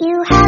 You have